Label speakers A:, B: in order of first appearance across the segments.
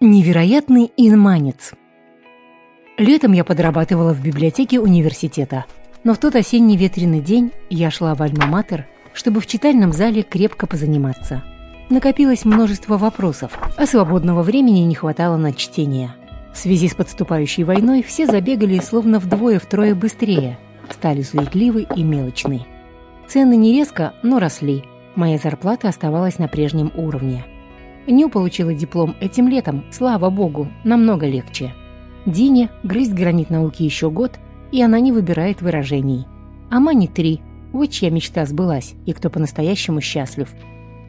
A: Невероятный инманец. Летом я подрабатывала в библиотеке университета, но в тот осенний ветреный день я шла в Альма-Матер, чтобы в читальном зале крепко позаниматься. Накопилось множество вопросов, а свободного времени не хватало на чтение. В связи с подступающей войной все забегали словно вдвое-втрое быстрее, стали суетливы и мелочны. Цены не резко, но росли. Моя зарплата оставалась на прежнем уровне – Ню получила диплом этим летом, слава богу, намного легче. Дине грызть гранит науки еще год, и она не выбирает выражений. А Мане три, вот чья мечта сбылась, и кто по-настоящему счастлив.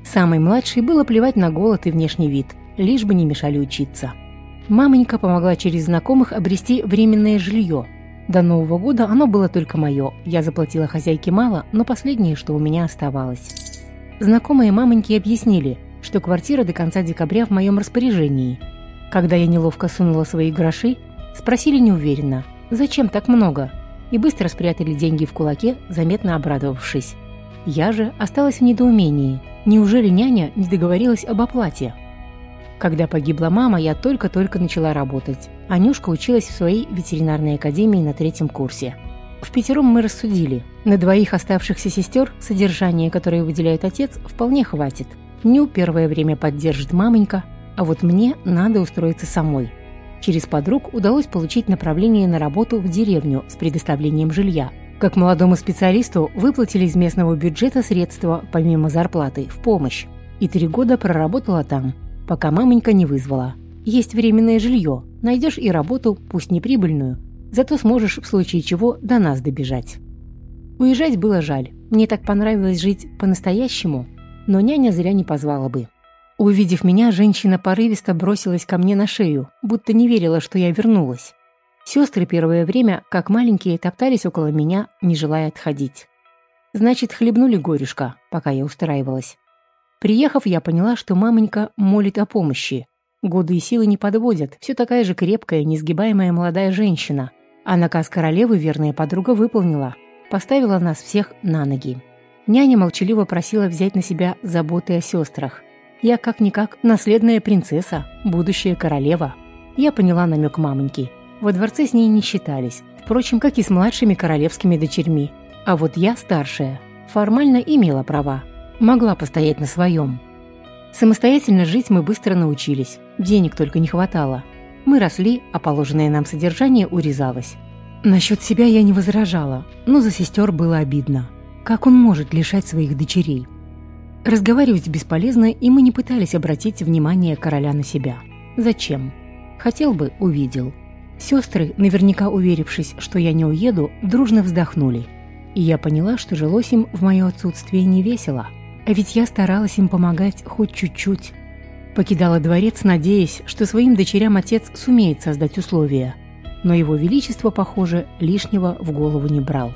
A: Самой младшей было плевать на голод и внешний вид, лишь бы не мешали учиться. Мамонька помогла через знакомых обрести временное жилье. До Нового года оно было только мое. Я заплатила хозяйке мало, но последнее, что у меня оставалось. Знакомые мамоньки объяснили – что квартира до конца декабря в моем распоряжении. Когда я неловко сунула свои гроши, спросили неуверенно, зачем так много, и быстро спрятали деньги в кулаке, заметно обрадовавшись. Я же осталась в недоумении. Неужели няня не договорилась об оплате? Когда погибла мама, я только-только начала работать. Анюшка училась в своей ветеринарной академии на третьем курсе. В пятером мы рассудили. На двоих оставшихся сестер содержание, которое выделяет отец, вполне хватит. Ню первое время поддержит мамонька, а вот мне надо устроиться самой. Через подруг удалось получить направление на работу в деревню с предоставлением жилья. Как молодому специалисту выплатили из местного бюджета средства, помимо зарплаты, в помощь. И три года проработала там, пока мамонька не вызвала. Есть временное жилье, найдешь и работу, пусть не прибыльную, зато сможешь в случае чего до нас добежать. Уезжать было жаль, мне так понравилось жить по-настоящему – но няня зря не позвала бы. Увидев меня, женщина порывисто бросилась ко мне на шею, будто не верила, что я вернулась. Сестры первое время, как маленькие, топтались около меня, не желая отходить. Значит, хлебнули горюшка, пока я устраивалась. Приехав, я поняла, что мамонька молит о помощи. Годы и силы не подводят, все такая же крепкая, несгибаемая молодая женщина. А наказ королевы верная подруга выполнила, поставила нас всех на ноги. Няня молчаливо просила взять на себя заботы о сестрах. Я как-никак наследная принцесса, будущая королева. Я поняла намек мамоньки. Во дворце с ней не считались, впрочем, как и с младшими королевскими дочерьми. А вот я старшая. Формально имела права. Могла постоять на своем. Самостоятельно жить мы быстро научились. Денег только не хватало. Мы росли, а положенное нам содержание урезалось. Насчет себя я не возражала, но за сестер было обидно. Как он может лишать своих дочерей? Разговаривать бесполезно, и мы не пытались обратить внимание короля на себя. Зачем? Хотел бы, увидел. Сестры, наверняка уверившись, что я не уеду, дружно вздохнули. И я поняла, что жилось им в мое отсутствие не весело. А ведь я старалась им помогать хоть чуть-чуть. Покидала дворец, надеясь, что своим дочерям отец сумеет создать условия. Но его величество, похоже, лишнего в голову не брал.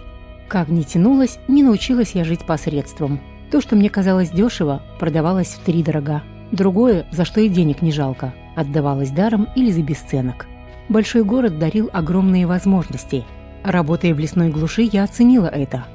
A: Как ни тянулась, не научилась я жить посредством. То, что мне казалось дешево, продавалось в три дорога. Другое, за что и денег не жалко, отдавалось даром или за бесценок. Большой город дарил огромные возможности. Работая в лесной глуши, я оценила это.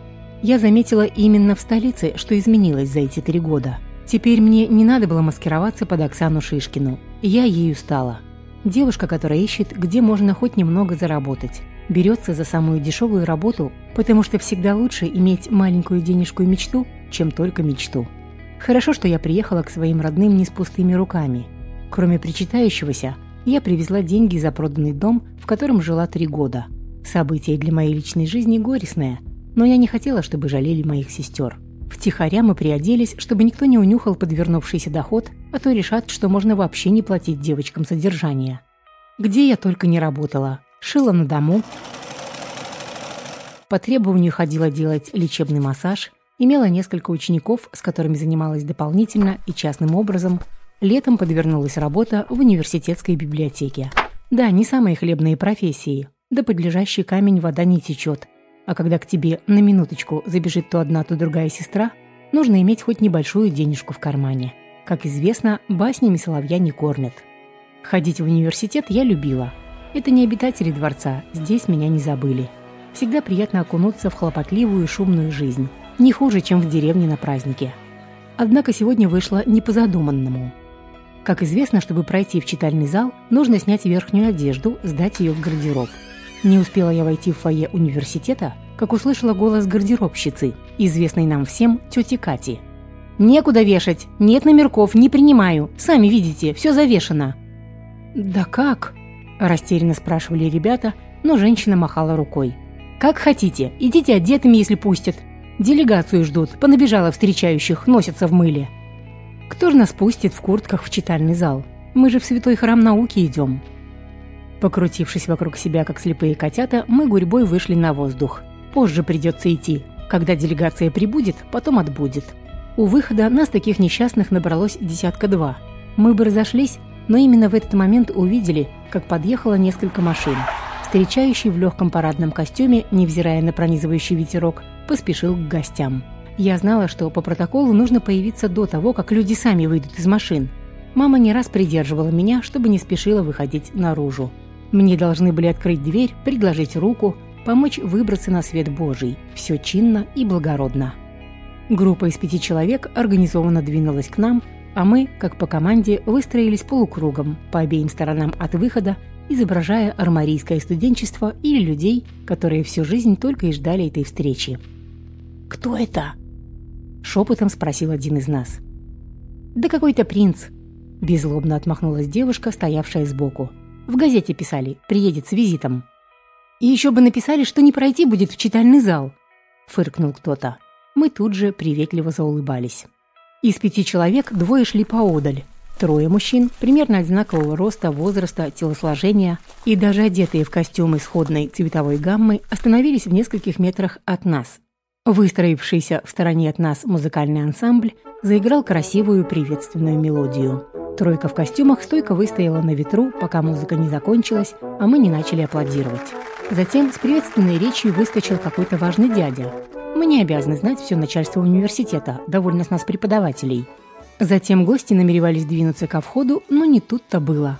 A: Я заметила именно в столице, что изменилось за эти три года. Теперь мне не надо было маскироваться под Оксану Шишкину. Я ею стала. Девушка, которая ищет, где можно хоть немного заработать берется за самую дешевую работу, потому что всегда лучше иметь маленькую денежку и мечту, чем только мечту. Хорошо, что я приехала к своим родным не с пустыми руками. Кроме причитающегося, я привезла деньги за проданный дом, в котором жила три года. Событие для моей личной жизни горестное, но я не хотела, чтобы жалели моих сестер. Втихаря мы приоделись, чтобы никто не унюхал подвернувшийся доход, а то решат, что можно вообще не платить девочкам содержание. Где я только не работала, шила на дому, по требованию ходила делать лечебный массаж, имела несколько учеников, с которыми занималась дополнительно и частным образом. Летом подвернулась работа в университетской библиотеке. Да, не самые хлебные профессии, да подлежащий камень вода не течет. А когда к тебе на минуточку забежит то одна, то другая сестра, нужно иметь хоть небольшую денежку в кармане. Как известно, баснями соловья не кормят. Ходить в университет я любила – это не обитатели дворца, здесь меня не забыли. Всегда приятно окунуться в хлопотливую и шумную жизнь. Не хуже, чем в деревне на празднике. Однако сегодня вышло не по задуманному. Как известно, чтобы пройти в читальный зал, нужно снять верхнюю одежду, сдать ее в гардероб. Не успела я войти в фойе университета, как услышала голос гардеробщицы, известной нам всем тети Кати. «Некуда вешать! Нет номерков, не принимаю! Сами видите, все завешено!» «Да как?» – растерянно спрашивали ребята, но женщина махала рукой. «Как хотите, идите одетыми, если пустят. Делегацию ждут, понабежало встречающих, носятся в мыле». «Кто же нас пустит в куртках в читальный зал? Мы же в святой храм науки идем». Покрутившись вокруг себя, как слепые котята, мы гурьбой вышли на воздух. Позже придется идти. Когда делегация прибудет, потом отбудет. У выхода нас таких несчастных набралось десятка-два. Мы бы разошлись, но именно в этот момент увидели, как подъехало несколько машин. Встречающий в легком парадном костюме, невзирая на пронизывающий ветерок, поспешил к гостям. Я знала, что по протоколу нужно появиться до того, как люди сами выйдут из машин. Мама не раз придерживала меня, чтобы не спешила выходить наружу. Мне должны были открыть дверь, предложить руку, помочь выбраться на свет Божий. Все чинно и благородно. Группа из пяти человек организованно двинулась к нам, а мы, как по команде, выстроились полукругом по обеим сторонам от выхода, изображая армарийское студенчество или людей, которые всю жизнь только и ждали этой встречи. «Кто это?» – шепотом спросил один из нас. «Да какой-то принц», – беззлобно отмахнулась девушка, стоявшая сбоку. «В газете писали, приедет с визитом». «И еще бы написали, что не пройти будет в читальный зал», – фыркнул кто-то мы тут же приветливо заулыбались. Из пяти человек двое шли поодаль. Трое мужчин, примерно одинакового роста, возраста, телосложения и даже одетые в костюмы сходной цветовой гаммы, остановились в нескольких метрах от нас. Выстроившийся в стороне от нас музыкальный ансамбль заиграл красивую приветственную мелодию. Тройка в костюмах стойко выстояла на ветру, пока музыка не закончилась, а мы не начали аплодировать. Затем с приветственной речью выскочил какой-то важный дядя, мы не обязаны знать все начальство университета, довольно с нас преподавателей. Затем гости намеревались двинуться ко входу, но не тут-то было.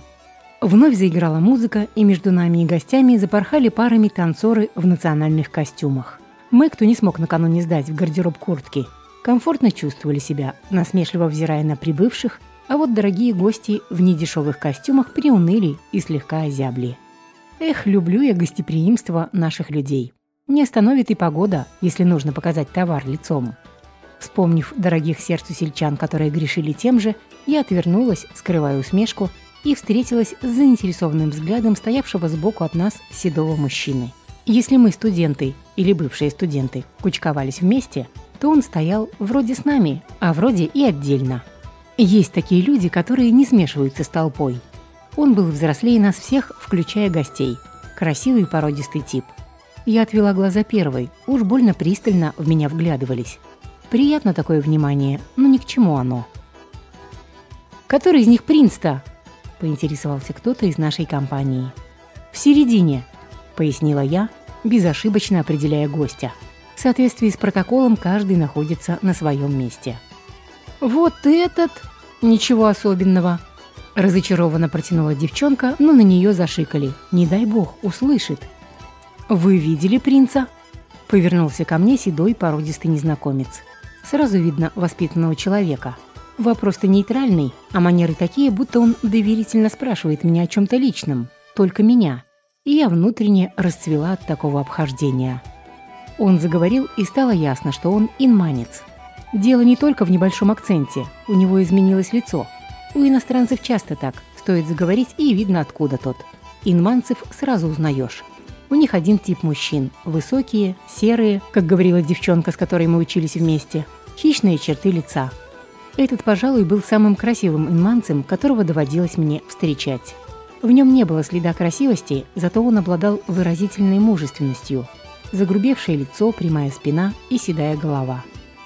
A: Вновь заиграла музыка, и между нами и гостями запорхали парами танцоры в национальных костюмах. Мы, кто не смог накануне сдать в гардероб куртки, комфортно чувствовали себя, насмешливо взирая на прибывших, а вот дорогие гости в недешевых костюмах приуныли и слегка озябли. Эх, люблю я гостеприимство наших людей. Не остановит и погода, если нужно показать товар лицом. Вспомнив дорогих сердцу сельчан, которые грешили тем же, я отвернулась, скрывая усмешку, и встретилась с заинтересованным взглядом стоявшего сбоку от нас седого мужчины. Если мы, студенты или бывшие студенты, кучковались вместе, то он стоял вроде с нами, а вроде и отдельно. Есть такие люди, которые не смешиваются с толпой. Он был взрослее нас всех, включая гостей. Красивый породистый тип – я отвела глаза первой, уж больно пристально в меня вглядывались. Приятно такое внимание, но ни к чему оно. «Который из них принц-то?» – поинтересовался кто-то из нашей компании. «В середине», – пояснила я, безошибочно определяя гостя. В соответствии с протоколом каждый находится на своем месте. «Вот этот? Ничего особенного!» Разочарованно протянула девчонка, но на нее зашикали. «Не дай бог, услышит!» «Вы видели принца?» Повернулся ко мне седой породистый незнакомец. Сразу видно воспитанного человека. Вопрос-то нейтральный, а манеры такие, будто он доверительно спрашивает меня о чем-то личном. Только меня. И я внутренне расцвела от такого обхождения. Он заговорил, и стало ясно, что он инманец. Дело не только в небольшом акценте, у него изменилось лицо. У иностранцев часто так, стоит заговорить, и видно откуда тот. Инманцев сразу узнаешь. У них один тип мужчин – высокие, серые, как говорила девчонка, с которой мы учились вместе, хищные черты лица. Этот, пожалуй, был самым красивым инманцем, которого доводилось мне встречать. В нем не было следа красивости, зато он обладал выразительной мужественностью. Загрубевшее лицо, прямая спина и седая голова.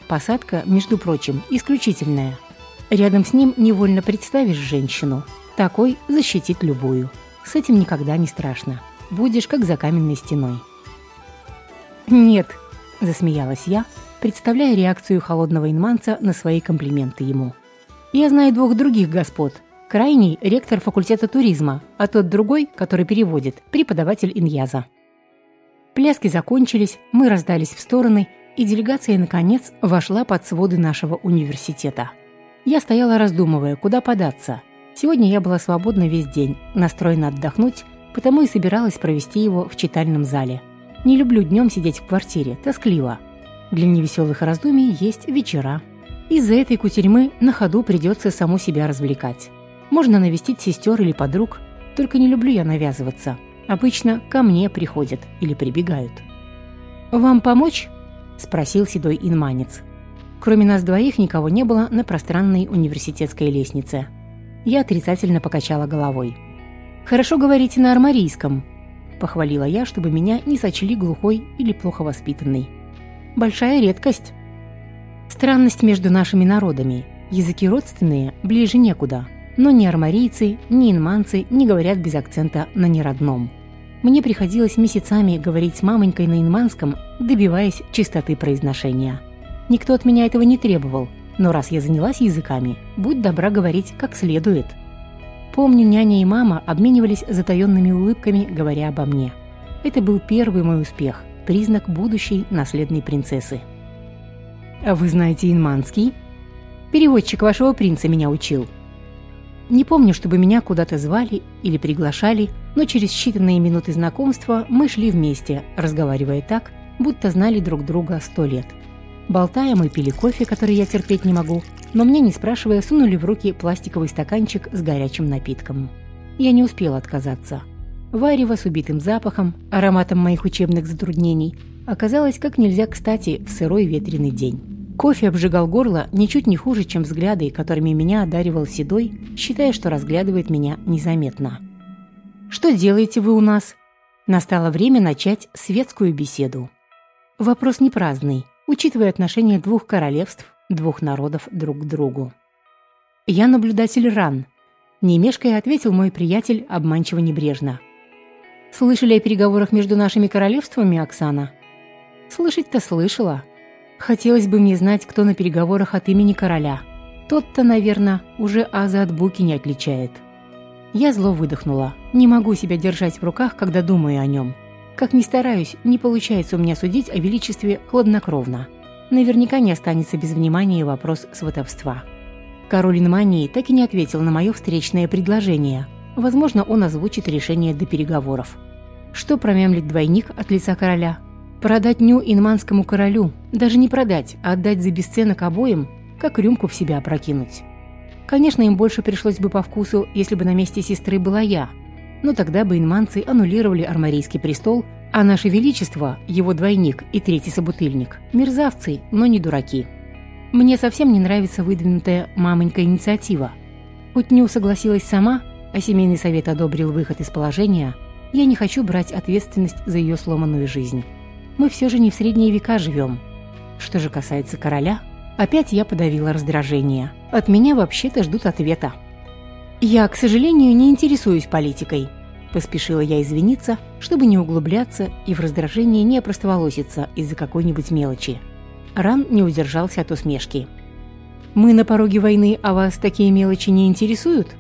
A: Посадка, между прочим, исключительная. Рядом с ним невольно представишь женщину. Такой защитит любую. С этим никогда не страшно будешь как за каменной стеной. «Нет», – засмеялась я, представляя реакцию холодного инманца на свои комплименты ему. «Я знаю двух других господ. Крайний – ректор факультета туризма, а тот другой, который переводит, преподаватель иньяза». Пляски закончились, мы раздались в стороны, и делегация, наконец, вошла под своды нашего университета. Я стояла раздумывая, куда податься. Сегодня я была свободна весь день, настроена отдохнуть, потому и собиралась провести его в читальном зале. Не люблю днем сидеть в квартире, тоскливо. Для невеселых раздумий есть вечера. Из-за этой кутерьмы на ходу придется саму себя развлекать. Можно навестить сестер или подруг, только не люблю я навязываться. Обычно ко мне приходят или прибегают. «Вам помочь?» – спросил седой инманец. Кроме нас двоих никого не было на пространной университетской лестнице. Я отрицательно покачала головой. «Хорошо говорите на армарийском», – похвалила я, чтобы меня не сочли глухой или плохо воспитанной. «Большая редкость». Странность между нашими народами. Языки родственные, ближе некуда. Но ни армарийцы, ни инманцы не говорят без акцента на неродном. Мне приходилось месяцами говорить с мамонькой на инманском, добиваясь чистоты произношения. Никто от меня этого не требовал, но раз я занялась языками, будь добра говорить как следует. Помню, няня и мама обменивались затаенными улыбками, говоря обо мне. Это был первый мой успех, признак будущей наследной принцессы. «А вы знаете инманский?» «Переводчик вашего принца меня учил», не помню, чтобы меня куда-то звали или приглашали, но через считанные минуты знакомства мы шли вместе, разговаривая так, будто знали друг друга сто лет. Болтая, мы пили кофе, который я терпеть не могу, но мне, не спрашивая, сунули в руки пластиковый стаканчик с горячим напитком. Я не успела отказаться. Варево с убитым запахом, ароматом моих учебных затруднений, оказалось как нельзя кстати в сырой ветреный день. Кофе обжигал горло ничуть не хуже, чем взгляды, которыми меня одаривал Седой, считая, что разглядывает меня незаметно. «Что делаете вы у нас?» Настало время начать светскую беседу. Вопрос не праздный, учитывая отношения двух королевств, двух народов друг к другу. «Я наблюдатель ран», — не ответил мой приятель обманчиво небрежно. «Слышали о переговорах между нашими королевствами, Оксана?» «Слышать-то слышала», Хотелось бы мне знать, кто на переговорах от имени короля. Тот-то, наверное, уже Аза от Буки не отличает. Я зло выдохнула. Не могу себя держать в руках, когда думаю о нем. Как ни стараюсь, не получается у меня судить о величестве хладнокровно. Наверняка не останется без внимания вопрос сватовства. Король Инмании так и не ответил на мое встречное предложение. Возможно, он озвучит решение до переговоров. Что промямлит двойник от лица короля – Продать Ню инманскому королю, даже не продать, а отдать за бесценок обоим, как рюмку в себя опрокинуть. Конечно, им больше пришлось бы по вкусу, если бы на месте сестры была я, но тогда бы инманцы аннулировали армарийский престол, а наше величество, его двойник и третий собутыльник, мерзавцы, но не дураки. Мне совсем не нравится выдвинутая мамонька инициатива. Хоть Ню согласилась сама, а семейный совет одобрил выход из положения, я не хочу брать ответственность за ее сломанную жизнь мы все же не в средние века живем. Что же касается короля, опять я подавила раздражение. От меня вообще-то ждут ответа. «Я, к сожалению, не интересуюсь политикой», – поспешила я извиниться, чтобы не углубляться и в раздражении не опростоволоситься из-за какой-нибудь мелочи. Ран не удержался от усмешки. «Мы на пороге войны, а вас такие мелочи не интересуют?»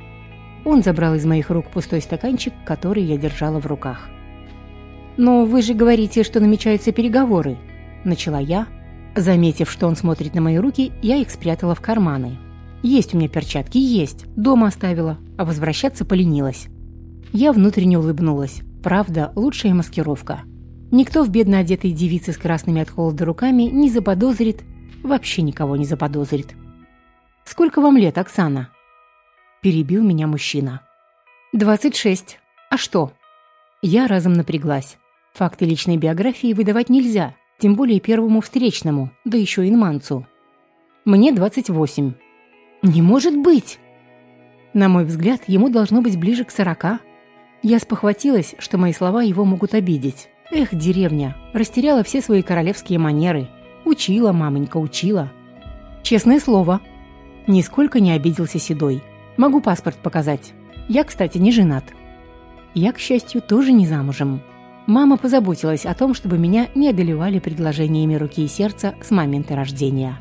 A: Он забрал из моих рук пустой стаканчик, который я держала в руках. «Но вы же говорите, что намечаются переговоры», – начала я. Заметив, что он смотрит на мои руки, я их спрятала в карманы. «Есть у меня перчатки, есть. Дома оставила, а возвращаться поленилась». Я внутренне улыбнулась. Правда, лучшая маскировка. Никто в бедно одетой девице с красными от холода руками не заподозрит, вообще никого не заподозрит. «Сколько вам лет, Оксана?» Перебил меня мужчина. «Двадцать шесть. А что?» Я разом напряглась. Факты личной биографии выдавать нельзя, тем более первому встречному, да еще инманцу. Мне 28. Не может быть! На мой взгляд, ему должно быть ближе к 40. Я спохватилась, что мои слова его могут обидеть. Эх, деревня, растеряла все свои королевские манеры. Учила, мамонька, учила. Честное слово. Нисколько не обиделся Седой. Могу паспорт показать. Я, кстати, не женат. Я, к счастью, тоже не замужем. Мама позаботилась о том, чтобы меня не одолевали предложениями руки и сердца с момента рождения.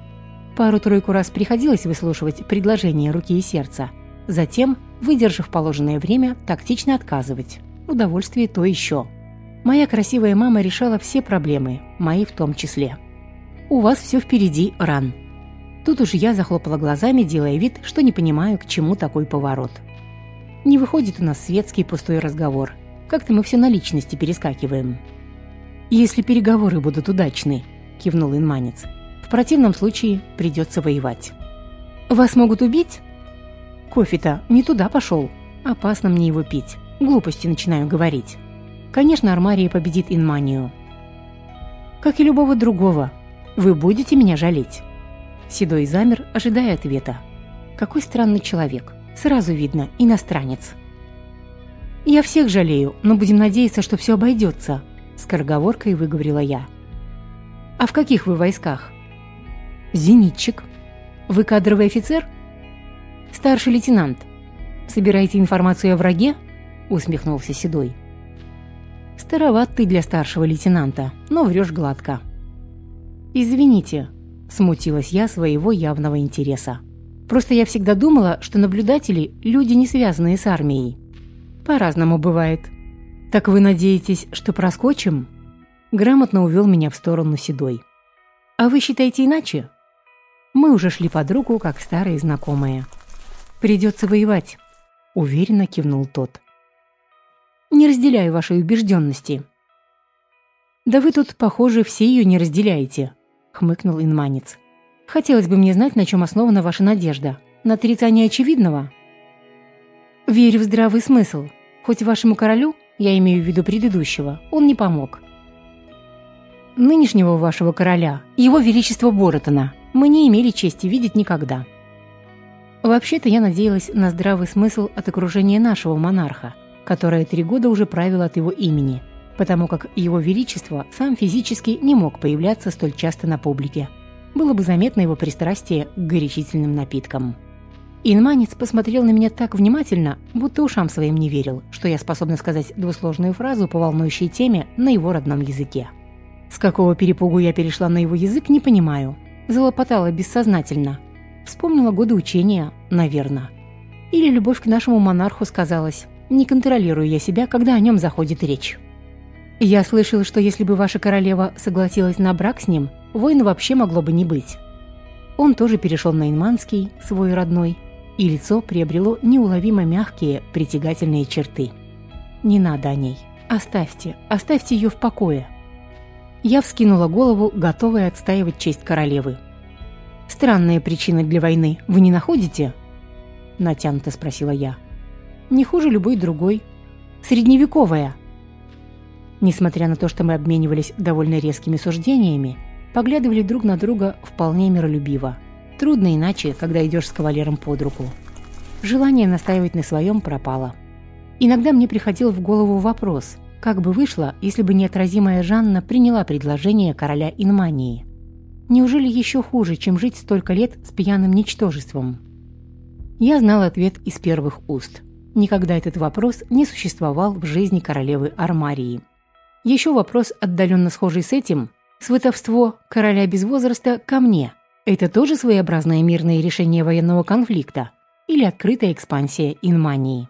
A: Пару-тройку раз приходилось выслушивать предложения руки и сердца. Затем, выдержав положенное время, тактично отказывать. Удовольствие то еще. Моя красивая мама решала все проблемы, мои в том числе. «У вас все впереди, Ран». Тут уж я захлопала глазами, делая вид, что не понимаю, к чему такой поворот. Не выходит у нас светский пустой разговор. Как-то мы все на личности перескакиваем. «Если переговоры будут удачны», — кивнул инманец. «В противном случае придется воевать». «Вас могут убить?» «Кофе-то не туда пошел. Опасно мне его пить. Глупости начинаю говорить. Конечно, Армария победит Инманию. Как и любого другого. Вы будете меня жалеть?» Седой замер, ожидая ответа. «Какой странный человек. Сразу видно, иностранец». «Я всех жалею, но будем надеяться, что все обойдется», скороговоркой выговорила я. «А в каких вы войсках?» «Зенитчик». «Вы кадровый офицер?» «Старший лейтенант. Собираете информацию о враге?» усмехнулся Седой. «Староват ты для старшего лейтенанта, но врешь гладко». «Извините», – смутилась я своего явного интереса. «Просто я всегда думала, что наблюдатели – люди, не связанные с армией. По-разному бывает. «Так вы надеетесь, что проскочим?» Грамотно увел меня в сторону Седой. «А вы считаете иначе?» Мы уже шли под руку, как старые знакомые. «Придется воевать», — уверенно кивнул тот. «Не разделяю вашей убежденности». «Да вы тут, похоже, все ее не разделяете», — хмыкнул инманец. «Хотелось бы мне знать, на чем основана ваша надежда. На отрицание очевидного?» «Верю в здравый смысл. Хоть вашему королю я имею в виду предыдущего, он не помог. Нынешнего вашего короля, его величество Боротона, мы не имели чести видеть никогда. Вообще-то я надеялась на здравый смысл от окружения нашего монарха, которое три года уже правило от его имени, потому как его величество сам физически не мог появляться столь часто на публике. Было бы заметно его пристрастие к горячительным напиткам. Инманец посмотрел на меня так внимательно, будто ушам своим не верил, что я способна сказать двусложную фразу по волнующей теме на его родном языке. С какого перепугу я перешла на его язык, не понимаю. Залопотала бессознательно. Вспомнила годы учения, наверное. Или любовь к нашему монарху сказалась. Не контролирую я себя, когда о нем заходит речь. Я слышала, что если бы ваша королева согласилась на брак с ним, войны вообще могло бы не быть. Он тоже перешел на инманский, свой родной, и лицо приобрело неуловимо мягкие, притягательные черты. «Не надо о ней. Оставьте, оставьте ее в покое». Я вскинула голову, готовая отстаивать честь королевы. «Странная причина для войны, вы не находите?» Натянуто спросила я. «Не хуже любой другой. Средневековая». Несмотря на то, что мы обменивались довольно резкими суждениями, поглядывали друг на друга вполне миролюбиво. Трудно иначе, когда идешь с кавалером под руку. Желание настаивать на своем пропало. Иногда мне приходил в голову вопрос, как бы вышло, если бы неотразимая Жанна приняла предложение короля Инмании. Неужели еще хуже, чем жить столько лет с пьяным ничтожеством? Я знал ответ из первых уст. Никогда этот вопрос не существовал в жизни королевы Армарии. Еще вопрос, отдаленно схожий с этим, сватовство короля без возраста ко мне – это тоже своеобразное мирное решение военного конфликта или открытая экспансия инмании?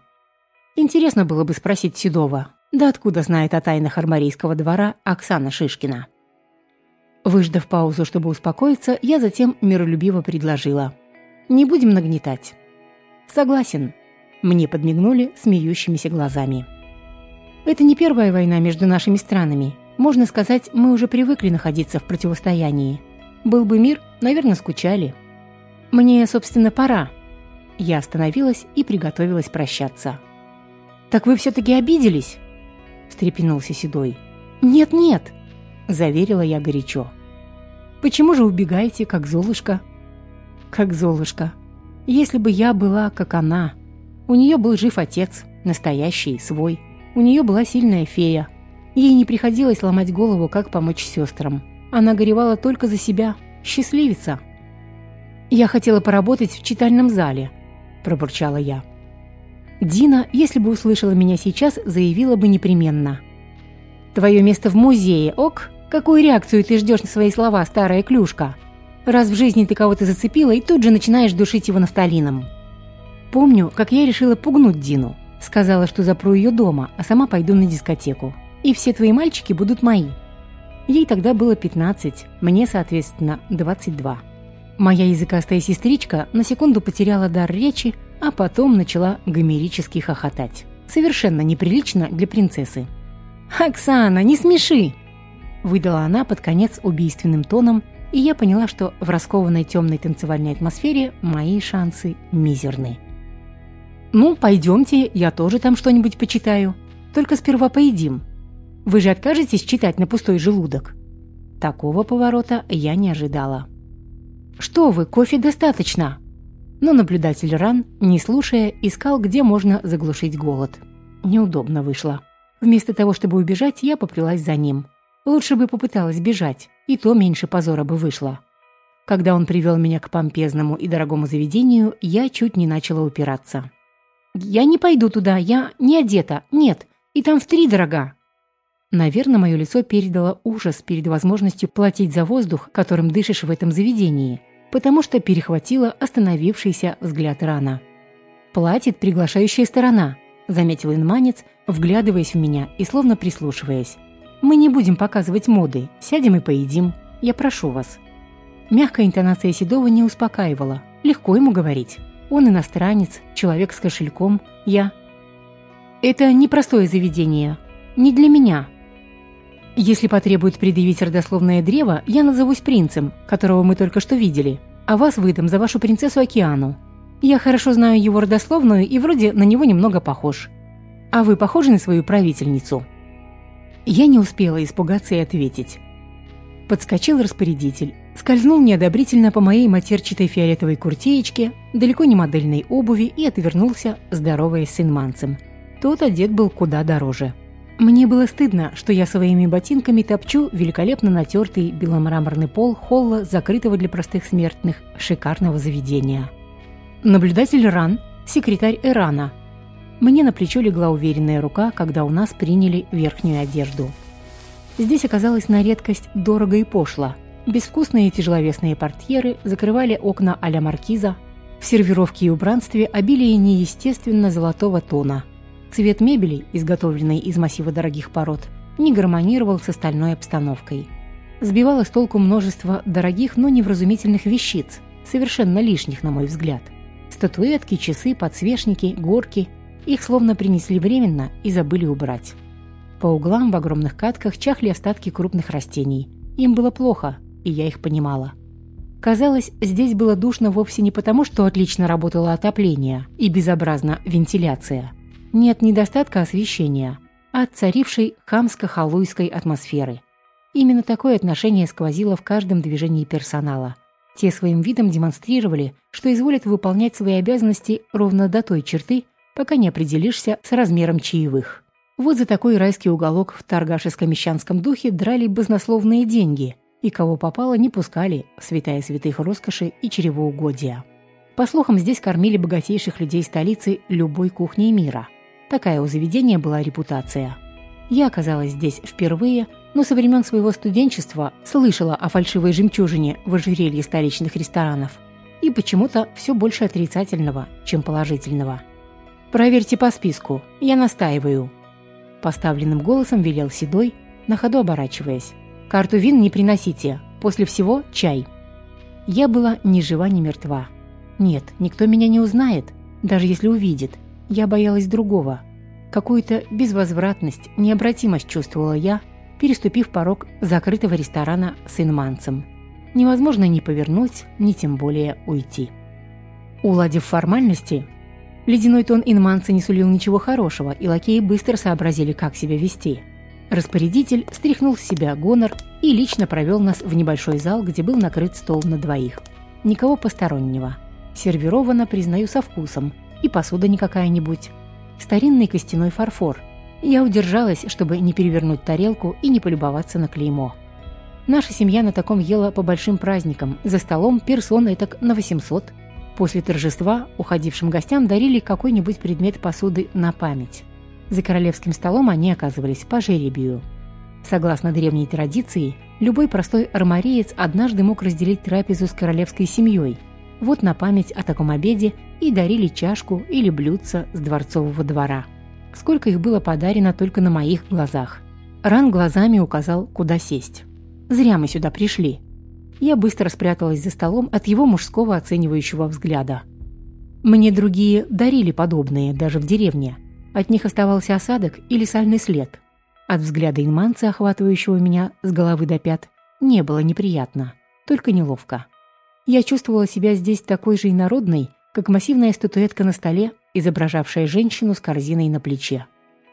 A: Интересно было бы спросить Седова, да откуда знает о тайнах армарийского двора Оксана Шишкина. Выждав паузу, чтобы успокоиться, я затем миролюбиво предложила. «Не будем нагнетать». «Согласен». Мне подмигнули смеющимися глазами. «Это не первая война между нашими странами. Можно сказать, мы уже привыкли находиться в противостоянии. Был бы мир, наверное, скучали. Мне, собственно, пора. Я остановилась и приготовилась прощаться. «Так вы все-таки обиделись?» – встрепенулся Седой. «Нет-нет», – заверила я горячо. «Почему же убегаете, как Золушка?» «Как Золушка. Если бы я была, как она. У нее был жив отец, настоящий, свой. У нее была сильная фея. Ей не приходилось ломать голову, как помочь сестрам. Она горевала только за себя. Счастливица. «Я хотела поработать в читальном зале», – пробурчала я. Дина, если бы услышала меня сейчас, заявила бы непременно. «Твое место в музее, ок? Какую реакцию ты ждешь на свои слова, старая клюшка? Раз в жизни ты кого-то зацепила и тут же начинаешь душить его нафталином». Помню, как я решила пугнуть Дину. Сказала, что запру ее дома, а сама пойду на дискотеку. И все твои мальчики будут мои. Ей тогда было 15, мне, соответственно, 22. Моя языкастая сестричка на секунду потеряла дар речи, а потом начала гомерически хохотать. Совершенно неприлично для принцессы. «Оксана, не смеши!» Выдала она под конец убийственным тоном, и я поняла, что в раскованной темной танцевальной атмосфере мои шансы мизерны. «Ну, пойдемте, я тоже там что-нибудь почитаю. Только сперва поедим. Вы же откажетесь читать на пустой желудок?» Такого поворота я не ожидала. «Что вы, кофе достаточно!» Но наблюдатель ран, не слушая, искал, где можно заглушить голод. Неудобно вышло. Вместо того, чтобы убежать, я поплелась за ним. Лучше бы попыталась бежать, и то меньше позора бы вышло. Когда он привел меня к помпезному и дорогому заведению, я чуть не начала упираться. «Я не пойду туда, я не одета, нет, и там в три дорога». Наверное, мое лицо передало ужас перед возможностью платить за воздух, которым дышишь в этом заведении, потому что перехватило остановившийся взгляд рана. «Платит приглашающая сторона», — заметил инманец, вглядываясь в меня и словно прислушиваясь. «Мы не будем показывать моды, сядем и поедим. Я прошу вас». Мягкая интонация Седова не успокаивала. Легко ему говорить. Он иностранец, человек с кошельком, я. Это непростое заведение. Не для меня. Если потребует предъявить родословное древо, я назовусь принцем, которого мы только что видели, а вас выдам за вашу принцессу Океану. Я хорошо знаю его родословную и вроде на него немного похож. А вы похожи на свою правительницу?» Я не успела испугаться и ответить. Подскочил распорядитель, скользнул неодобрительно по моей матерчатой фиолетовой куртеечке, далеко не модельной обуви и отвернулся, здороваясь с инманцем. Тот одет был куда дороже. Мне было стыдно, что я своими ботинками топчу великолепно натертый беломраморный пол холла, закрытого для простых смертных, шикарного заведения. Наблюдатель Ран, секретарь Эрана. Мне на плечо легла уверенная рука, когда у нас приняли верхнюю одежду. Здесь оказалось на редкость дорого и пошло. Безвкусные тяжеловесные портьеры закрывали окна а-ля маркиза. В сервировке и убранстве обилие неестественно золотого тона. Цвет мебели, изготовленной из массива дорогих пород, не гармонировал с остальной обстановкой. Сбивало с толку множество дорогих, но невразумительных вещиц, совершенно лишних, на мой взгляд. Статуэтки, часы, подсвечники, горки. Их словно принесли временно и забыли убрать. По углам в огромных катках чахли остатки крупных растений. Им было плохо, и я их понимала. Казалось, здесь было душно вовсе не потому, что отлично работало отопление и безобразна вентиляция. Нет недостатка освещения, а царившей хамско-халуйской атмосферы. Именно такое отношение сквозило в каждом движении персонала. Те своим видом демонстрировали, что изволят выполнять свои обязанности ровно до той черты, пока не определишься с размером чаевых. Вот за такой райский уголок в торгашеско-мещанском духе драли баснословные деньги, и кого попало не пускали, святая святых роскоши и чревоугодия. По слухам, здесь кормили богатейших людей столицы любой кухней мира. Такая у заведения была репутация. Я оказалась здесь впервые, но со времен своего студенчества слышала о фальшивой жемчужине в ожерелье столичных ресторанов. И почему-то все больше отрицательного, чем положительного. «Проверьте по списку, я настаиваю», Поставленным голосом велел Седой, на ходу оборачиваясь. «Карту вин не приносите. После всего чай». Я была ни жива, ни мертва. Нет, никто меня не узнает, даже если увидит. Я боялась другого. Какую-то безвозвратность, необратимость чувствовала я, переступив порог закрытого ресторана с инманцем. Невозможно ни повернуть, ни тем более уйти. Уладив формальности, Ледяной тон инманца не сулил ничего хорошего, и лакеи быстро сообразили, как себя вести. Распорядитель стряхнул с себя гонор и лично провел нас в небольшой зал, где был накрыт стол на двоих. Никого постороннего. Сервировано, признаю, со вкусом. И посуда не какая-нибудь. Старинный костяной фарфор. Я удержалась, чтобы не перевернуть тарелку и не полюбоваться на клеймо. Наша семья на таком ела по большим праздникам. За столом персон этак на 800 После торжества уходившим гостям дарили какой-нибудь предмет посуды на память. За королевским столом они оказывались по жеребию. Согласно древней традиции, любой простой армареец однажды мог разделить трапезу с королевской семьей. Вот на память о таком обеде и дарили чашку или блюдце с дворцового двора. Сколько их было подарено только на моих глазах. Ран глазами указал, куда сесть. «Зря мы сюда пришли. Я быстро спряталась за столом от его мужского оценивающего взгляда. Мне другие дарили подобные, даже в деревне. От них оставался осадок или сальный след. От взгляда инманца, охватывающего меня с головы до пят, не было неприятно, только неловко. Я чувствовала себя здесь такой же инородной, как массивная статуэтка на столе, изображавшая женщину с корзиной на плече.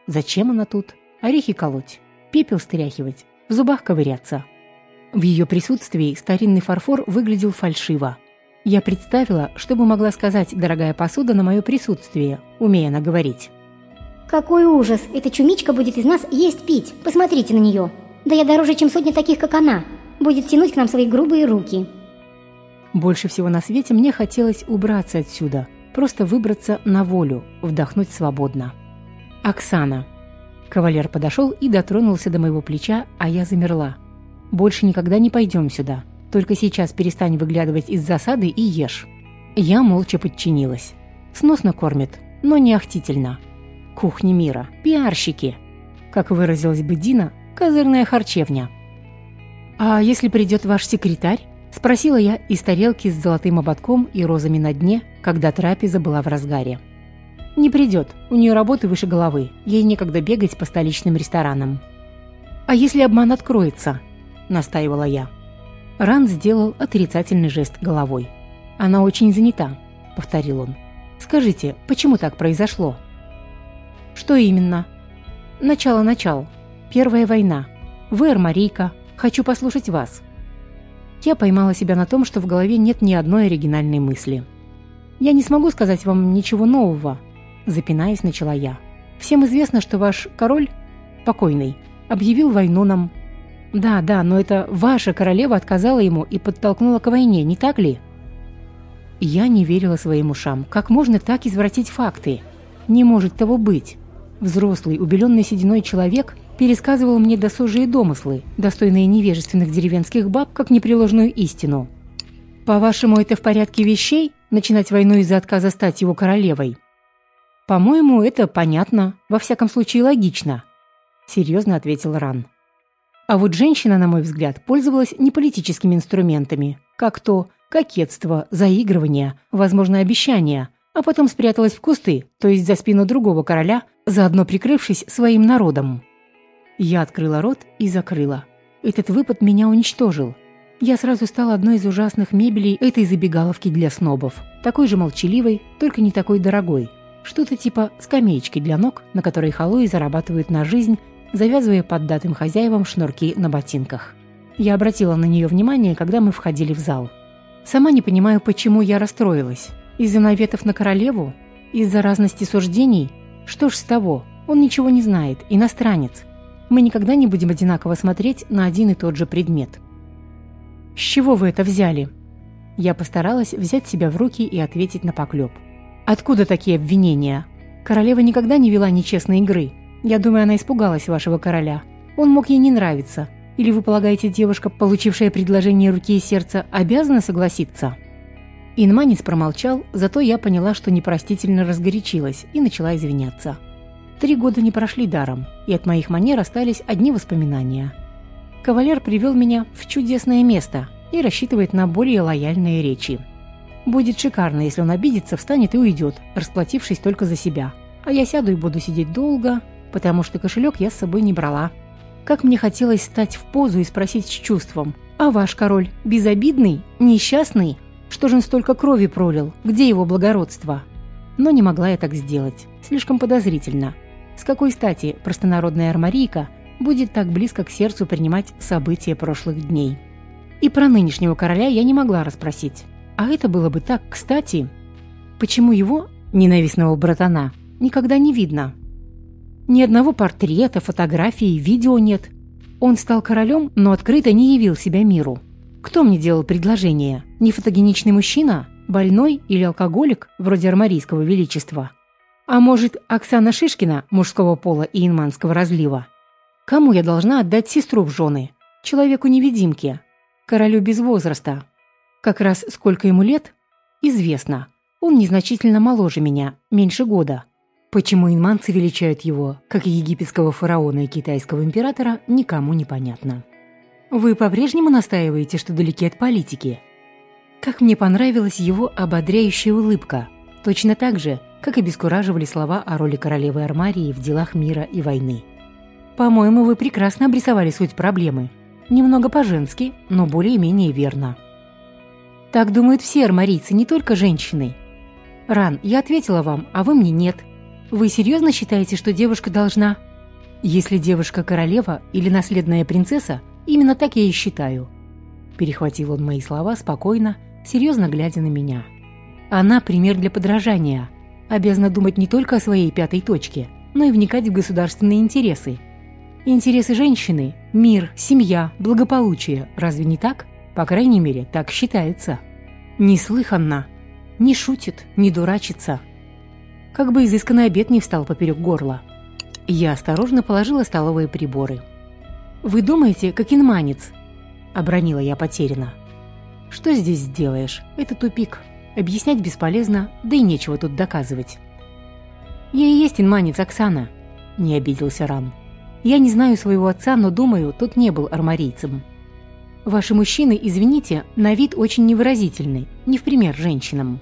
A: Зачем она тут? Орехи колоть, пепел стряхивать, в зубах ковыряться. В ее присутствии старинный фарфор выглядел фальшиво. Я представила, что бы могла сказать дорогая посуда на мое присутствие, умея она говорить.
B: Какой ужас! Эта чумичка будет из нас есть пить. Посмотрите на нее. Да я дороже, чем сотни таких, как она. Будет тянуть к нам свои грубые руки.
A: Больше всего на свете мне хотелось убраться отсюда, просто выбраться на волю, вдохнуть свободно. Оксана. Кавалер подошел и дотронулся до моего плеча, а я замерла. Больше никогда не пойдем сюда. Только сейчас перестань выглядывать из засады и ешь. Я молча подчинилась. Сносно кормит, но не ахтительно кухни мира, пиарщики. Как выразилась бы Дина, козырная харчевня. «А если придет ваш секретарь?» – спросила я из тарелки с золотым ободком и розами на дне, когда трапеза была в разгаре. «Не придет, у нее работы выше головы, ей некогда бегать по столичным ресторанам». «А если обман откроется?» – настаивала я. Ран сделал отрицательный жест головой. «Она очень занята», – повторил он. «Скажите, почему так произошло?» Что именно? Начало-начал. Первая война. Вы Армарийка. Хочу послушать вас. Я поймала себя на том, что в голове нет ни одной оригинальной мысли. Я не смогу сказать вам ничего нового, запинаясь, начала я. Всем известно, что ваш король, покойный, объявил войну нам. Да, да, но это ваша королева отказала ему и подтолкнула к войне, не так ли? Я не верила своим ушам. Как можно так извратить факты? Не может того быть. Взрослый, убеленный сединой человек пересказывал мне досужие домыслы, достойные невежественных деревенских баб, как непреложную истину. «По-вашему, это в порядке вещей – начинать войну из-за отказа стать его королевой?» «По-моему, это понятно, во всяком случае логично», – серьезно ответил Ран. А вот женщина, на мой взгляд, пользовалась не политическими инструментами, как то кокетство, заигрывание, возможно, обещания – а потом спряталась в кусты, то есть за спину другого короля, заодно прикрывшись своим народом. Я открыла рот и закрыла. Этот выпад меня уничтожил. Я сразу стала одной из ужасных мебелей этой забегаловки для снобов. Такой же молчаливой, только не такой дорогой. Что-то типа скамеечки для ног, на которой халуи зарабатывают на жизнь, завязывая поддатым хозяевам шнурки на ботинках. Я обратила на нее внимание, когда мы входили в зал. Сама не понимаю, почему я расстроилась. Из-за наветов на королеву? Из-за разности суждений? Что ж с того? Он ничего не знает, иностранец. Мы никогда не будем одинаково смотреть на один и тот же предмет. «С чего вы это взяли?» Я постаралась взять себя в руки и ответить на поклеп. «Откуда такие обвинения? Королева никогда не вела нечестной игры. Я думаю, она испугалась вашего короля. Он мог ей не нравиться. Или вы полагаете, девушка, получившая предложение руки и сердца, обязана согласиться?» Инманис промолчал, зато я поняла, что непростительно разгорячилась и начала извиняться. Три года не прошли даром, и от моих манер остались одни воспоминания. Кавалер привел меня в чудесное место и рассчитывает на более лояльные речи. Будет шикарно, если он обидится, встанет и уйдет, расплатившись только за себя. А я сяду и буду сидеть долго, потому что кошелек я с собой не брала. Как мне хотелось стать в позу и спросить с чувством, «А ваш король безобидный, несчастный?» Что же он столько крови пролил? Где его благородство? Но не могла я так сделать. Слишком подозрительно. С какой стати простонародная армарийка будет так близко к сердцу принимать события прошлых дней? И про нынешнего короля я не могла расспросить. А это было бы так кстати. Почему его, ненавистного братана, никогда не видно? Ни одного портрета, фотографии, видео нет. Он стал королем, но открыто не явил себя миру. Кто мне делал предложение? Нефотогеничный мужчина? Больной или алкоголик, вроде армарийского величества? А может, Оксана Шишкина, мужского пола и инманского разлива? Кому я должна отдать сестру в жены? Человеку-невидимке. Королю без возраста. Как раз сколько ему лет? Известно. Он незначительно моложе меня, меньше года. Почему инманцы величают его, как и египетского фараона и китайского императора, никому не понятно. Вы по-прежнему настаиваете, что далеки от политики? Как мне понравилась его ободряющая улыбка. Точно так же, как обескураживали слова о роли королевы Армарии в делах мира и войны. По-моему, вы прекрасно обрисовали суть проблемы. Немного по-женски, но более-менее верно. Так думают все армарийцы, не только женщины. Ран, я ответила вам, а вы мне нет. Вы серьезно считаете, что девушка должна... Если девушка королева или наследная принцесса, именно так я и считаю. Перехватил он мои слова спокойно, серьезно глядя на меня. Она пример для подражания. Обязана думать не только о своей пятой точке, но и вникать в государственные интересы. Интересы женщины – мир, семья, благополучие. Разве не так? По крайней мере, так считается. Неслыханно. Не шутит, не дурачится. Как бы изысканный обед не встал поперек горла. Я осторожно положила столовые приборы. «Вы думаете, как инманец?» – обронила я потеряно. «Что здесь сделаешь? Это тупик. Объяснять бесполезно, да и нечего тут доказывать». «Я и есть инманец, Оксана», – не обиделся Рам. «Я не знаю своего отца, но думаю, тот не был армарийцем. Ваши мужчины, извините, на вид очень невыразительны, не в пример женщинам».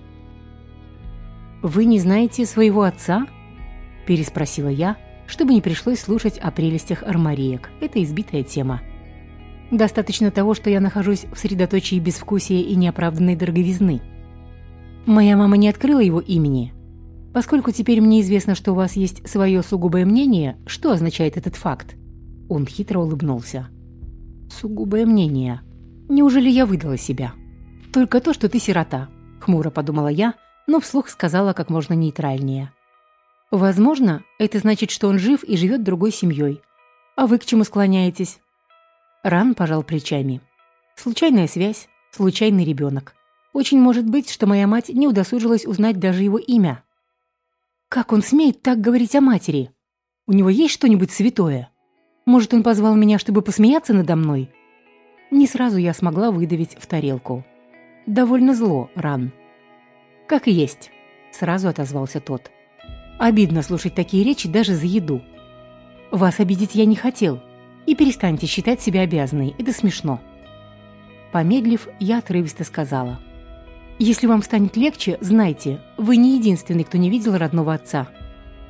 A: «Вы не знаете своего отца?» – переспросила я, чтобы не пришлось слушать о прелестях армариек. Это избитая тема. Достаточно того, что я нахожусь в средоточии безвкусия и неоправданной дороговизны. Моя мама не открыла его имени. Поскольку теперь мне известно, что у вас есть свое сугубое мнение, что означает этот факт? Он хитро улыбнулся. Сугубое мнение. Неужели я выдала себя? Только то, что ты сирота, хмуро подумала я, но вслух сказала как можно нейтральнее. Возможно, это значит, что он жив и живет другой семьей. А вы к чему склоняетесь? Ран пожал плечами. Случайная связь, случайный ребенок. Очень может быть, что моя мать не удосужилась узнать даже его имя. Как он смеет так говорить о матери? У него есть что-нибудь святое? Может, он позвал меня, чтобы посмеяться надо мной? Не сразу я смогла выдавить в тарелку. Довольно зло, Ран. Как и есть, сразу отозвался тот. Обидно слушать такие речи даже за еду. Вас обидеть я не хотел. И перестаньте считать себя обязанной, это смешно. Помедлив, я отрывисто сказала. Если вам станет легче, знайте, вы не единственный, кто не видел родного отца.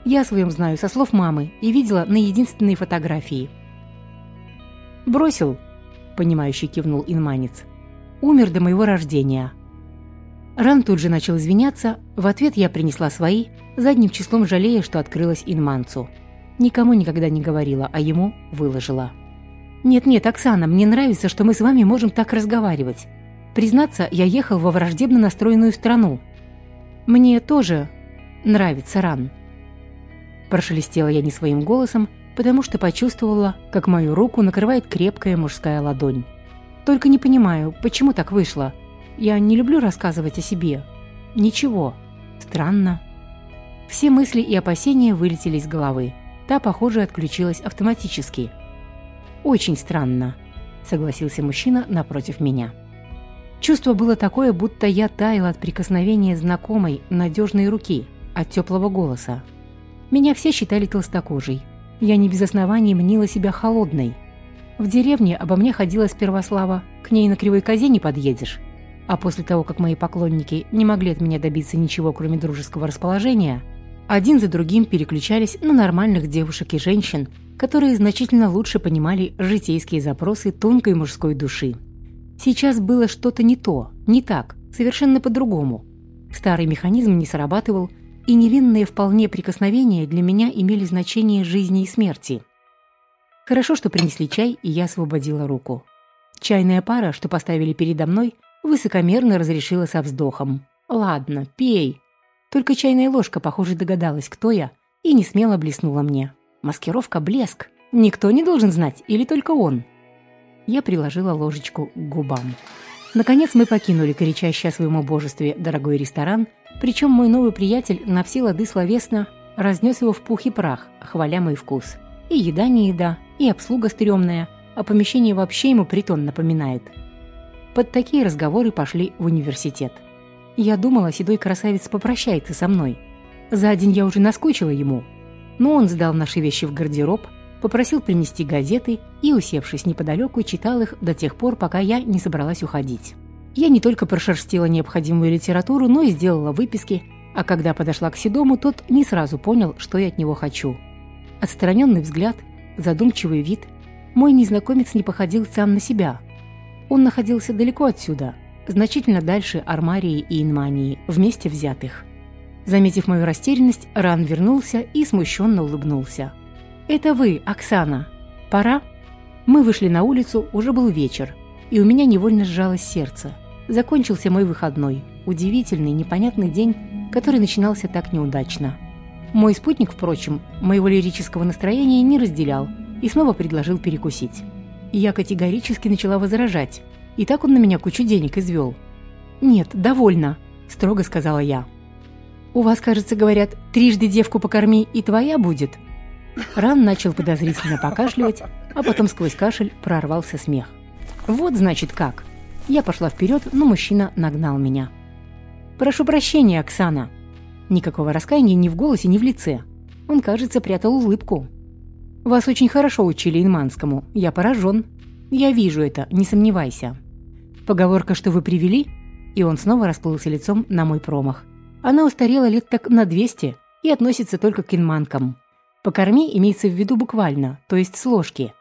A: Я о своем знаю со слов мамы и видела на единственной фотографии. «Бросил», — понимающий кивнул инманец. «Умер до моего рождения». Ран тут же начал извиняться, в ответ я принесла свои, задним числом жалея, что открылась инманцу. Никому никогда не говорила, а ему выложила. «Нет-нет, Оксана, мне нравится, что мы с вами можем так разговаривать. Признаться, я ехал во враждебно настроенную страну. Мне тоже нравится Ран». Прошелестела я не своим голосом, потому что почувствовала, как мою руку накрывает крепкая мужская ладонь. «Только не понимаю, почему так вышло?» Я не люблю рассказывать о себе. Ничего. Странно. Все мысли и опасения вылетели из головы. Та, похоже, отключилась автоматически. «Очень странно», — согласился мужчина напротив меня. Чувство было такое, будто я таяла от прикосновения знакомой, надежной руки, от теплого голоса. Меня все считали толстокожей. Я не без оснований мнила себя холодной. В деревне обо мне ходила сперва слава «К ней на кривой козе не подъедешь», а после того, как мои поклонники не могли от меня добиться ничего, кроме дружеского расположения, один за другим переключались на нормальных девушек и женщин, которые значительно лучше понимали житейские запросы тонкой мужской души. Сейчас было что-то не то, не так, совершенно по-другому. Старый механизм не срабатывал, и невинные вполне прикосновения для меня имели значение жизни и смерти. Хорошо, что принесли чай, и я освободила руку. Чайная пара, что поставили передо мной – Высокомерно разрешила со вздохом. «Ладно, пей». Только чайная ложка, похоже, догадалась, кто я, и не смело блеснула мне. Маскировка блеск. Никто не должен знать, или только он? Я приложила ложечку к губам. Наконец мы покинули кричащий о своем убожестве дорогой ресторан, причем мой новый приятель на все лады словесно разнес его в пух и прах, хваля мой вкус. И еда не еда, и обслуга стрёмная, а помещение вообще ему притон напоминает – под такие разговоры пошли в университет. Я думала, седой красавец попрощается со мной. За день я уже наскучила ему. Но он сдал наши вещи в гардероб, попросил принести газеты и, усевшись неподалеку, читал их до тех пор, пока я не собралась уходить. Я не только прошерстила необходимую литературу, но и сделала выписки, А когда подошла к Седому, тот не сразу понял, что я от него хочу. Отстраненный взгляд, задумчивый вид. Мой незнакомец не походил сам на себя. Он находился далеко отсюда, значительно дальше Армарии и Инмании, вместе взятых. Заметив мою растерянность, Ран вернулся и смущенно улыбнулся. «Это вы, Оксана. Пора?» Мы вышли на улицу, уже был вечер, и у меня невольно сжалось сердце. Закончился мой выходной, удивительный, непонятный день, который начинался так неудачно. Мой спутник, впрочем, моего лирического настроения не разделял и снова предложил перекусить. Я категорически начала возражать, и так он на меня кучу денег извел. «Нет, довольно», – строго сказала я. «У вас, кажется, говорят, трижды девку покорми, и твоя будет?» Ран начал подозрительно покашливать, а потом сквозь кашель прорвался смех. «Вот, значит, как!» Я пошла вперед, но мужчина нагнал меня. «Прошу прощения, Оксана!» Никакого раскаяния ни в голосе, ни в лице. Он, кажется, прятал улыбку. «Вас очень хорошо учили инманскому. Я поражен. Я вижу это, не сомневайся. Поговорка, что вы привели...» И он снова расплылся лицом на мой промах. Она устарела лет так на 200 и относится только к инманкам. Покорми имеется в виду буквально, то есть с ложки.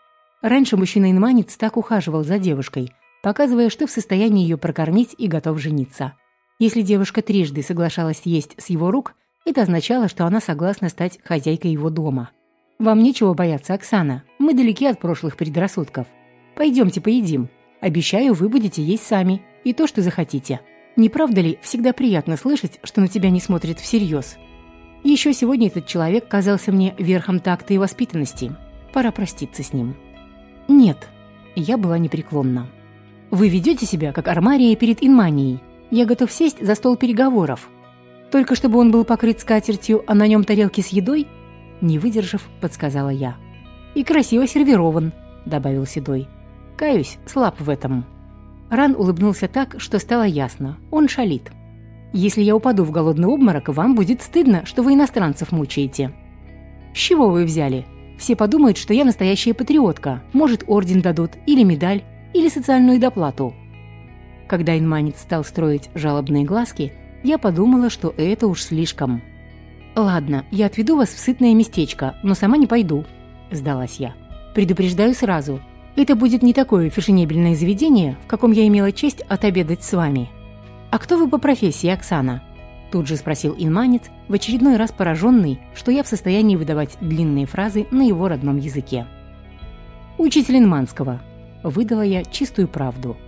A: Раньше мужчина-инманец так ухаживал за девушкой, показывая, что в состоянии ее прокормить и готов жениться. Если девушка трижды соглашалась есть с его рук, это означало, что она согласна стать хозяйкой его дома. «Вам нечего бояться, Оксана. Мы далеки от прошлых предрассудков. Пойдемте поедим. Обещаю, вы будете есть сами. И то, что захотите. Не правда ли, всегда приятно слышать, что на тебя не смотрят всерьез? Еще сегодня этот человек казался мне верхом такта и воспитанности. Пора проститься с ним». «Нет». Я была непреклонна. «Вы ведете себя, как армария перед инманией. Я готов сесть за стол переговоров. Только чтобы он был покрыт скатертью, а на нем тарелки с едой?» Не выдержав, подсказала я. «И красиво сервирован», — добавил Седой. «Каюсь, слаб в этом». Ран улыбнулся так, что стало ясно. Он шалит. «Если я упаду в голодный обморок, вам будет стыдно, что вы иностранцев мучаете». «С чего вы взяли? Все подумают, что я настоящая патриотка. Может, орден дадут, или медаль, или социальную доплату. Когда инманец стал строить жалобные глазки, я подумала, что это уж слишком. «Ладно, я отведу вас в сытное местечко, но сама не пойду», – сдалась я. «Предупреждаю сразу. Это будет не такое фешенебельное заведение, в каком я имела честь отобедать с вами». «А кто вы по профессии, Оксана?» Тут же спросил инманец, в очередной раз пораженный, что я в состоянии выдавать длинные фразы на его родном языке. «Учитель инманского», – выдала я чистую правду –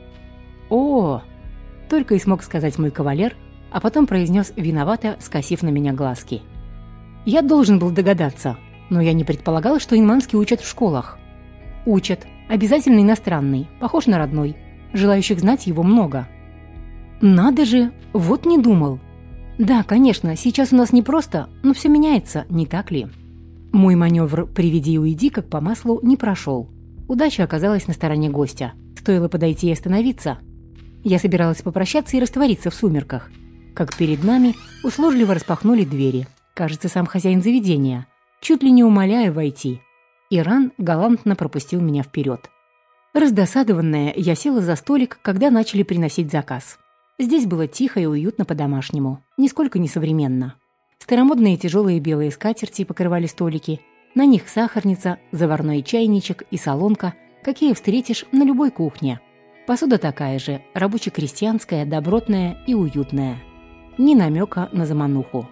A: «О!» – только и смог сказать мой кавалер, а потом произнес виновато, скосив на меня глазки. «Я должен был догадаться, но я не предполагал, что инманский учат в школах». «Учат. Обязательно иностранный, похож на родной. Желающих знать его много». «Надо же! Вот не думал!» «Да, конечно, сейчас у нас не просто, но все меняется, не так ли?» Мой маневр «приведи и уйди» как по маслу не прошел. Удача оказалась на стороне гостя. Стоило подойти и остановиться, я собиралась попрощаться и раствориться в сумерках, как перед нами услужливо распахнули двери. Кажется, сам хозяин заведения, чуть ли не умоляя войти. Иран галантно пропустил меня вперед. Раздосадованная, я села за столик, когда начали приносить заказ. Здесь было тихо и уютно по-домашнему, нисколько не современно. Старомодные тяжелые белые скатерти покрывали столики, на них сахарница, заварной чайничек и солонка, какие встретишь на любой кухне – Посуда такая же, рабоче-крестьянская, добротная и уютная. Ни намека на замануху.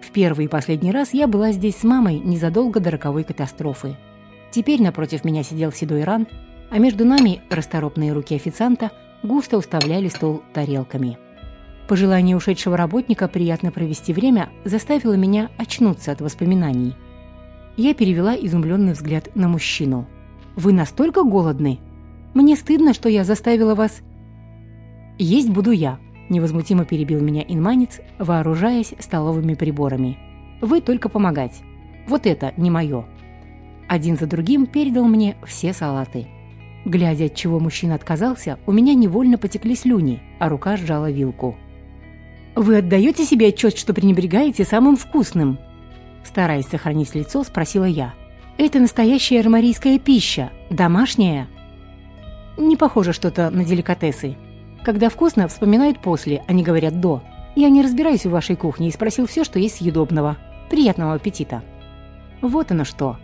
A: В первый и последний раз я была здесь с мамой незадолго до роковой катастрофы. Теперь напротив меня сидел седой ран, а между нами расторопные руки официанта густо уставляли стол тарелками. Пожелание ушедшего работника приятно провести время заставило меня очнуться от воспоминаний. Я перевела изумленный взгляд на мужчину. «Вы настолько голодны?» Мне стыдно, что я заставила вас...» «Есть буду я», – невозмутимо перебил меня инманец, вооружаясь столовыми приборами. «Вы только помогать. Вот это не мое». Один за другим передал мне все салаты. Глядя, от чего мужчина отказался, у меня невольно потекли слюни, а рука сжала вилку. «Вы отдаете себе отчет, что пренебрегаете самым вкусным?» Стараясь сохранить лицо, спросила я. «Это настоящая армарийская пища, домашняя?» Не похоже что-то на деликатесы. Когда вкусно, вспоминают после, а не говорят «до». Я не разбираюсь в вашей кухне и спросил все, что есть съедобного. Приятного аппетита. Вот оно что.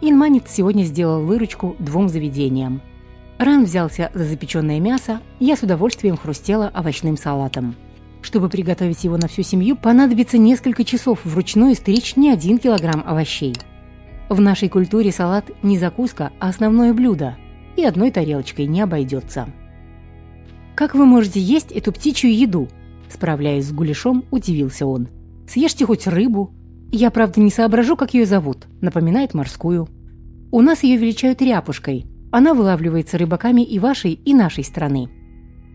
A: Инманец сегодня сделал выручку двум заведениям. Ран взялся за запеченное мясо, я с удовольствием хрустела овощным салатом. Чтобы приготовить его на всю семью, понадобится несколько часов вручную стричь не один килограмм овощей. В нашей культуре салат не закуска, а основное блюдо, и одной тарелочкой не обойдется. «Как вы можете есть эту птичью еду?» Справляясь с гуляшом, удивился он. «Съешьте хоть рыбу. Я, правда, не соображу, как ее зовут. Напоминает морскую. У нас ее величают ряпушкой. Она вылавливается рыбаками и вашей, и нашей страны.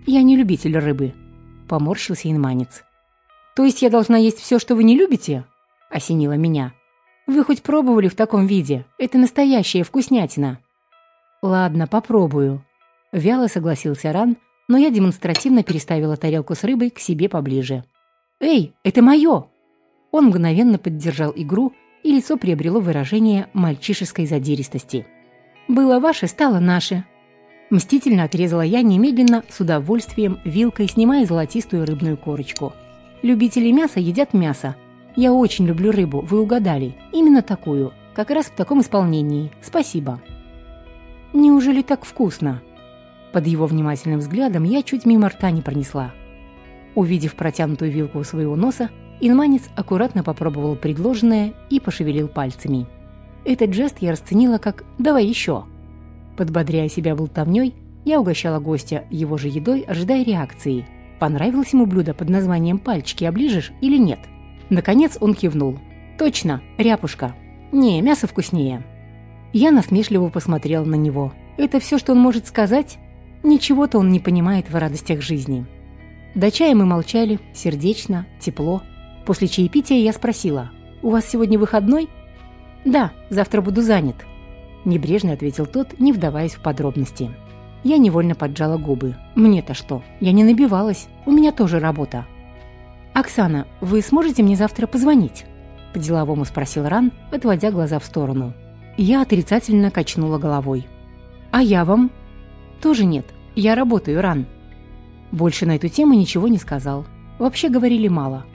A: Я не любитель рыбы, Поморщился инманец. «То есть я должна есть все, что вы не любите?» Осенило меня. «Вы хоть пробовали в таком виде? Это настоящая вкуснятина». «Ладно, попробую». Вяло согласился Ран, но я демонстративно переставила тарелку с рыбой к себе поближе. «Эй, это мое!» Он мгновенно поддержал игру, и лицо приобрело выражение мальчишеской задиристости. «Было ваше, стало наше», Мстительно отрезала я немедленно, с удовольствием, вилкой, снимая золотистую рыбную корочку. Любители мяса едят мясо. Я очень люблю рыбу, вы угадали. Именно такую. Как раз в таком исполнении. Спасибо. Неужели так вкусно? Под его внимательным взглядом я чуть мимо рта не пронесла. Увидев протянутую вилку у своего носа, инманец аккуратно попробовал предложенное и пошевелил пальцами. Этот жест я расценила как «давай еще», Подбодряя себя болтовней, я угощала гостя его же едой, ожидая реакции. Понравилось ему блюдо под названием «пальчики оближешь» или нет? Наконец он кивнул. «Точно, ряпушка. Не, мясо вкуснее». Я насмешливо посмотрела на него. «Это все, что он может сказать?» Ничего-то он не понимает в радостях жизни. До чая мы молчали, сердечно, тепло. После чаепития я спросила, «У вас сегодня выходной?» «Да, завтра буду занят», Небрежно ответил тот, не вдаваясь в подробности. Я невольно поджала губы. Мне-то что? Я не набивалась. У меня тоже работа. «Оксана, вы сможете мне завтра позвонить?» По-деловому спросил Ран, отводя глаза в сторону. Я отрицательно качнула головой. «А я вам?» «Тоже нет. Я работаю, Ран». Больше на эту тему ничего не сказал. Вообще говорили мало.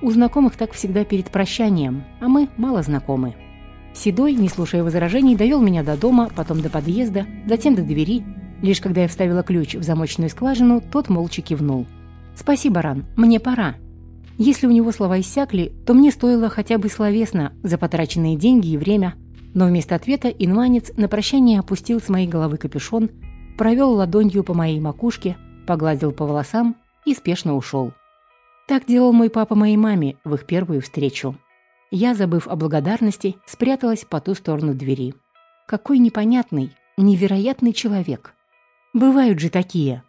A: У знакомых так всегда перед прощанием, а мы мало знакомы. Седой, не слушая возражений, довел меня до дома, потом до подъезда, затем до двери. Лишь когда я вставила ключ в замочную скважину, тот молча кивнул. «Спасибо, Ран, мне пора». Если у него слова иссякли, то мне стоило хотя бы словесно за потраченные деньги и время, но вместо ответа инванец на прощание опустил с моей головы капюшон, провел ладонью по моей макушке, погладил по волосам и спешно ушел. Так делал мой папа моей маме в их первую встречу. Я, забыв о благодарности, спряталась по ту сторону двери. Какой непонятный, невероятный человек. Бывают же такие.